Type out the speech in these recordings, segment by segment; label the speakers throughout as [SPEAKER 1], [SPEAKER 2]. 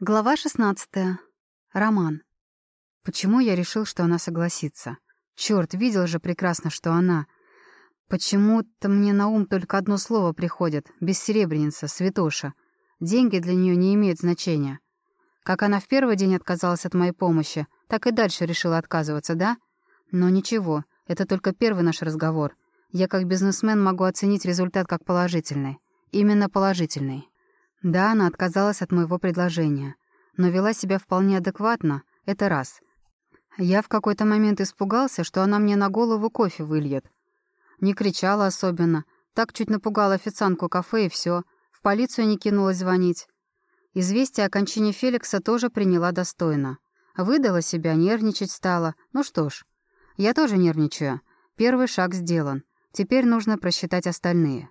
[SPEAKER 1] Глава 16. Роман. Почему я решил, что она согласится? Черт, видел же прекрасно, что она. Почему-то мне на ум только одно слово приходит — бессеребреница, святоша. Деньги для нее не имеют значения. Как она в первый день отказалась от моей помощи, так и дальше решила отказываться, да? Но ничего, это только первый наш разговор. Я как бизнесмен могу оценить результат как положительный. Именно положительный. Да, она отказалась от моего предложения, но вела себя вполне адекватно, это раз. Я в какой-то момент испугался, что она мне на голову кофе выльет. Не кричала особенно, так чуть напугала официантку кафе и все. В полицию не кинулась звонить. Известие о кончине Феликса тоже приняла достойно. Выдала себя, нервничать стала. Ну что ж, я тоже нервничаю. Первый шаг сделан. Теперь нужно просчитать остальные.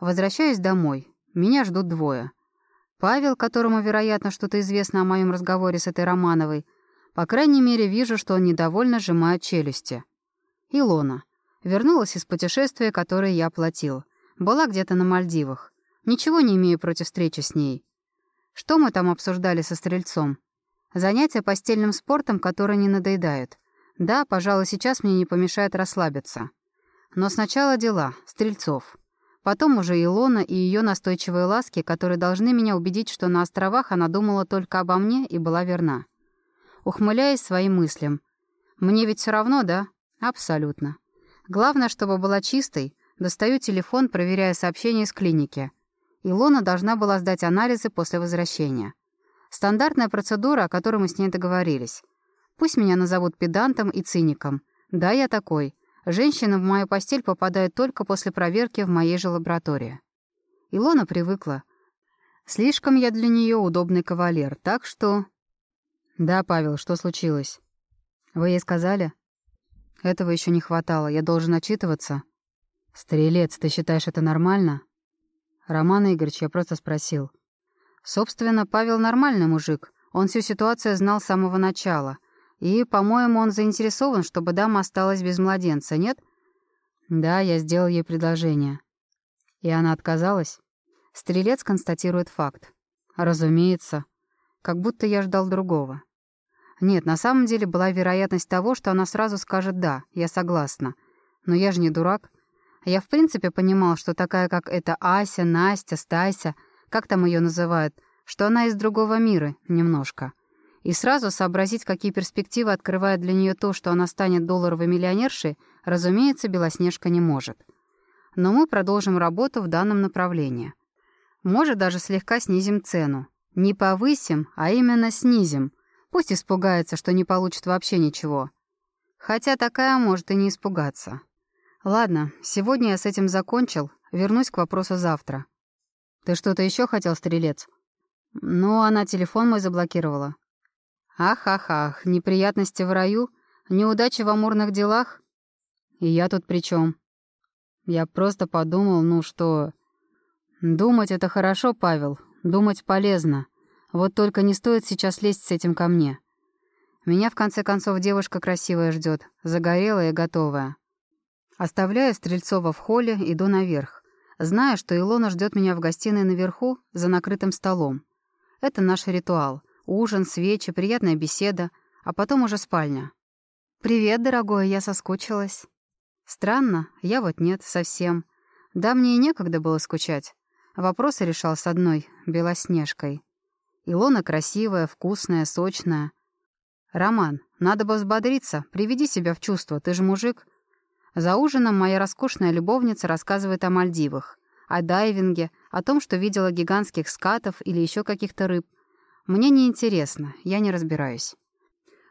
[SPEAKER 1] Возвращаюсь домой. Меня ждут двое. Павел, которому, вероятно, что-то известно о моем разговоре с этой Романовой, по крайней мере, вижу, что он недовольно сжимает челюсти. Илона. Вернулась из путешествия, которое я оплатил. Была где-то на Мальдивах. Ничего не имею против встречи с ней. Что мы там обсуждали со Стрельцом? Занятия постельным спортом, которые не надоедают. Да, пожалуй, сейчас мне не помешает расслабиться. Но сначала дела, Стрельцов. Потом уже Илона и ее настойчивые ласки, которые должны меня убедить, что на островах она думала только обо мне и была верна. Ухмыляясь своим мыслям. «Мне ведь все равно, да?» «Абсолютно. Главное, чтобы была чистой. Достаю телефон, проверяя сообщения из клиники. Илона должна была сдать анализы после возвращения. Стандартная процедура, о которой мы с ней договорились. Пусть меня назовут педантом и циником. Да, я такой. Женщина в мою постель попадает только после проверки в моей же лаборатории. Илона привыкла. Слишком я для нее удобный кавалер, так что... Да, Павел, что случилось? Вы ей сказали? Этого еще не хватало, я должен отчитываться. Стрелец, ты считаешь это нормально? Роман Игоревич, я просто спросил. Собственно, Павел нормальный мужик. Он всю ситуацию знал с самого начала — и, по-моему, он заинтересован, чтобы дама осталась без младенца, нет? Да, я сделал ей предложение. И она отказалась? Стрелец констатирует факт. Разумеется. Как будто я ждал другого. Нет, на самом деле была вероятность того, что она сразу скажет «да, я согласна». Но я же не дурак. Я в принципе понимал, что такая, как эта Ася, Настя, Стася, как там ее называют, что она из другого мира немножко. И сразу сообразить, какие перспективы открывает для нее то, что она станет долларовой миллионершей, разумеется, Белоснежка не может. Но мы продолжим работу в данном направлении. Может, даже слегка снизим цену. Не повысим, а именно снизим. Пусть испугается, что не получит вообще ничего. Хотя такая может и не испугаться. Ладно, сегодня я с этим закончил, вернусь к вопросу завтра. Ты что-то еще хотел, стрелец? Ну, она телефон мой заблокировала. Ах-ах-ах, неприятности в раю, неудачи в амурных делах? И я тут при чем? Я просто подумал, ну что... Думать — это хорошо, Павел, думать полезно. Вот только не стоит сейчас лезть с этим ко мне. Меня, в конце концов, девушка красивая ждет, загорелая и готовая. Оставляю Стрельцова в холле, иду наверх. Зная, что Илона ждет меня в гостиной наверху, за накрытым столом. Это наш ритуал. Ужин, свечи, приятная беседа, а потом уже спальня. «Привет, дорогой, я соскучилась». Странно, я вот нет, совсем. Да, мне и некогда было скучать. Вопросы решал с одной, Белоснежкой. Илона красивая, вкусная, сочная. «Роман, надо бы взбодриться, приведи себя в чувство, ты же мужик». За ужином моя роскошная любовница рассказывает о Мальдивах, о дайвинге, о том, что видела гигантских скатов или еще каких-то рыб, мне не интересно, я не разбираюсь.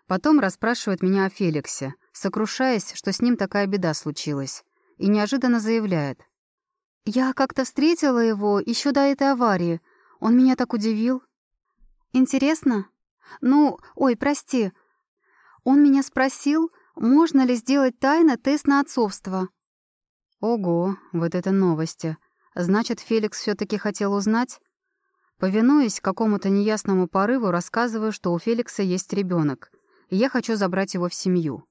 [SPEAKER 1] Потом расспрашивает меня о Феликсе, сокрушаясь, что с ним такая беда случилась, и неожиданно заявляет. «Я как-то встретила его еще до этой аварии. Он меня так удивил». «Интересно? Ну, ой, прости. Он меня спросил, можно ли сделать тайно тест на отцовство». «Ого, вот это новости. Значит, Феликс все таки хотел узнать?» Повинуясь какому-то неясному порыву, рассказываю, что у Феликса есть ребенок, и я хочу забрать его в семью.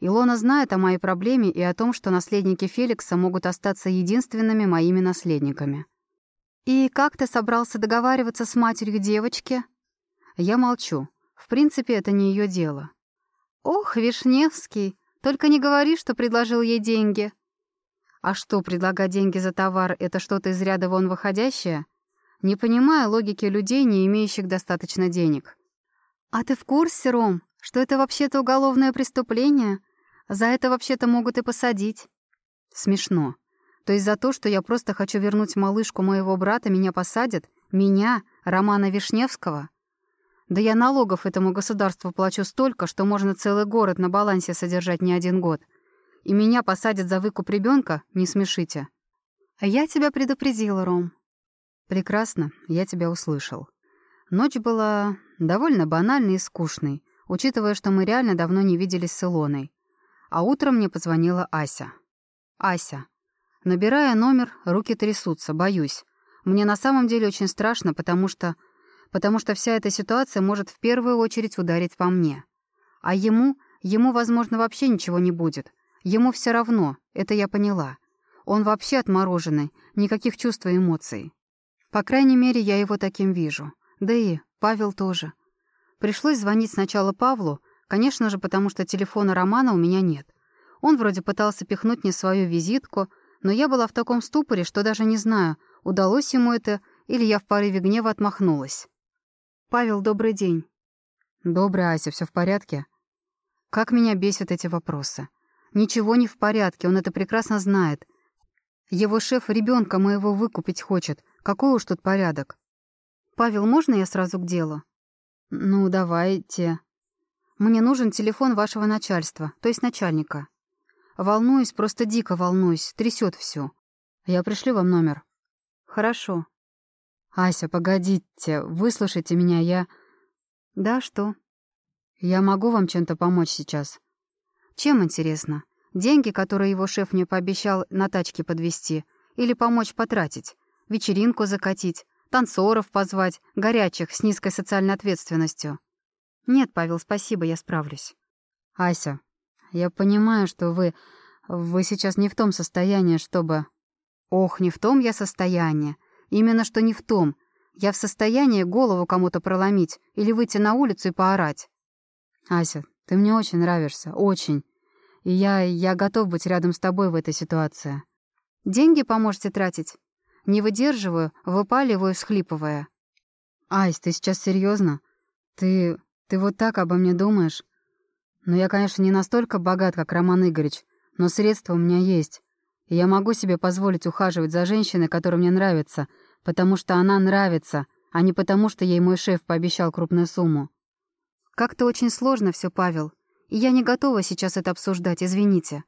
[SPEAKER 1] Илона знает о моей проблеме и о том, что наследники Феликса могут остаться единственными моими наследниками. «И как ты собрался договариваться с матерью девочки?» Я молчу. В принципе, это не ее дело. «Ох, Вишневский, только не говори, что предложил ей деньги». «А что, предлагать деньги за товар — это что-то из ряда вон выходящее?» Не понимаю логики людей, не имеющих достаточно денег. «А ты в курсе, Ром, что это вообще-то уголовное преступление? За это вообще-то могут и посадить». Смешно. То есть за то, что я просто хочу вернуть малышку моего брата, меня посадят? Меня, Романа Вишневского? Да я налогов этому государству плачу столько, что можно целый город на балансе содержать не один год. И меня посадят за выкуп ребенка? Не смешите. Я тебя предупредила, Ром. Прекрасно, я тебя услышал. Ночь была довольно банальной и скучной, учитывая, что мы реально давно не виделись с Илоной. А утром мне позвонила Ася. Ася. Набирая номер, руки трясутся, боюсь. Мне на самом деле очень страшно, потому что потому что вся эта ситуация может в первую очередь ударить по мне. А ему, ему, возможно, вообще ничего не будет. Ему все равно, это я поняла. Он вообще отмороженный, никаких чувств и эмоций. По крайней мере, я его таким вижу. Да и Павел тоже. Пришлось звонить сначала Павлу, конечно же, потому что телефона Романа у меня нет. Он вроде пытался пихнуть мне свою визитку, но я была в таком ступоре, что даже не знаю, удалось ему это или я в порыве гнева отмахнулась. «Павел, добрый день». «Добрый, Ася, все в порядке?» Как меня бесят эти вопросы. Ничего не в порядке, он это прекрасно знает. Его шеф ребенка моего выкупить хочет. Какой уж тут порядок? Павел, можно я сразу к делу? Ну, давайте. Мне нужен телефон вашего начальства, то есть начальника. Волнуюсь, просто дико волнуюсь, трясет все. Я пришлю вам номер. Хорошо. «Ася, погодите, выслушайте меня, я...» «Да, что?» «Я могу вам чем-то помочь сейчас?» «Чем, интересно? Деньги, которые его шеф мне пообещал на тачке подвести, или помочь потратить, вечеринку закатить, танцоров позвать, горячих, с низкой социальной ответственностью?» «Нет, Павел, спасибо, я справлюсь». «Ася, я понимаю, что вы... Вы сейчас не в том состоянии, чтобы...» «Ох, не в том я состоянии. Именно что не в том. Я в состоянии голову кому-то проломить или выйти на улицу и поорать. Ася, ты мне очень нравишься, очень. И я, я готов быть рядом с тобой в этой ситуации. Деньги поможете тратить? Не выдерживаю, выпаливаю, схлипывая. Ась, ты сейчас серьезно? Ты... ты вот так обо мне думаешь? Ну, я, конечно, не настолько богат, как Роман Игоревич, но средства у меня есть. И я могу себе позволить ухаживать за женщиной, которая мне нравится — Потому что она нравится, а не потому, что ей мой шеф пообещал крупную сумму. Как-то очень сложно все, Павел. И я не готова сейчас это обсуждать, извините.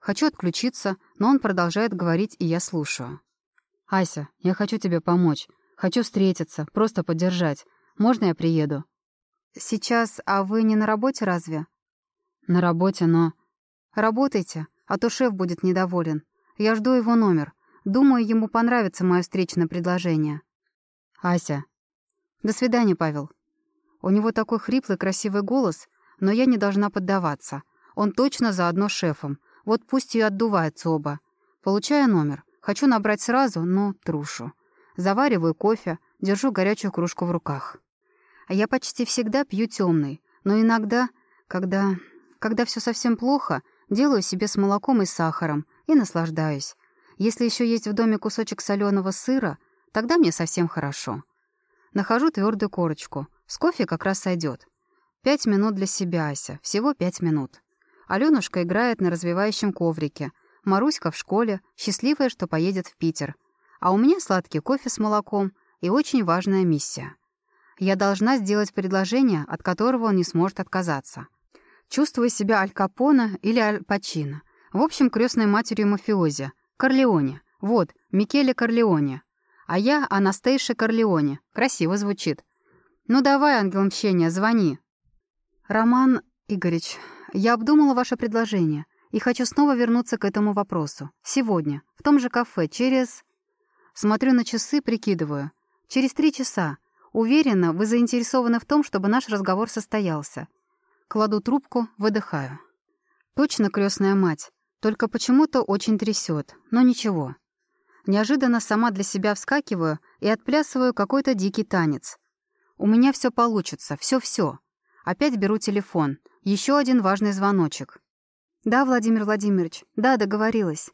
[SPEAKER 1] Хочу отключиться, но он продолжает говорить, и я слушаю. «Ася, я хочу тебе помочь. Хочу встретиться, просто поддержать. Можно я приеду?» «Сейчас, а вы не на работе разве?» «На работе, но...» «Работайте, а то шеф будет недоволен. Я жду его номер. Думаю, ему понравится мое встречное предложение. Ася. До свидания, Павел. У него такой хриплый, красивый голос, но я не должна поддаваться. Он точно заодно с шефом. Вот пусть и отдуваются оба. Получаю номер. Хочу набрать сразу, но трушу. Завариваю кофе, держу горячую кружку в руках. А я почти всегда пью темный, но иногда, когда... когда все совсем плохо, делаю себе с молоком и сахаром и наслаждаюсь. Если еще есть в доме кусочек соленого сыра, тогда мне совсем хорошо. Нахожу твердую корочку. С кофе как раз сойдет. Пять минут для себя, Ася. Всего пять минут. Аленушка играет на развивающем коврике. Маруська в школе, счастливая, что поедет в Питер. А у меня сладкий кофе с молоком и очень важная миссия. Я должна сделать предложение, от которого он не сможет отказаться. Чувствую себя Аль Капона или Аль Пачино. В общем, крестной матерью мафиози — Корлеоне. Вот, Микеле Корлеоне. А я Анастейша Корлеоне. Красиво звучит. Ну давай, ангел мщения, звони. Роман Игоревич, я обдумала ваше предложение и хочу снова вернуться к этому вопросу. Сегодня, в том же кафе, через... Смотрю на часы, прикидываю. Через три часа. Уверена, вы заинтересованы в том, чтобы наш разговор состоялся. Кладу трубку, выдыхаю. Точно крестная мать. Только почему-то очень трясет, но ничего. Неожиданно сама для себя вскакиваю и отплясываю какой-то дикий танец. У меня все получится, все-все. Опять беру телефон. Еще один важный звоночек. Да, Владимир Владимирович, да, договорилась.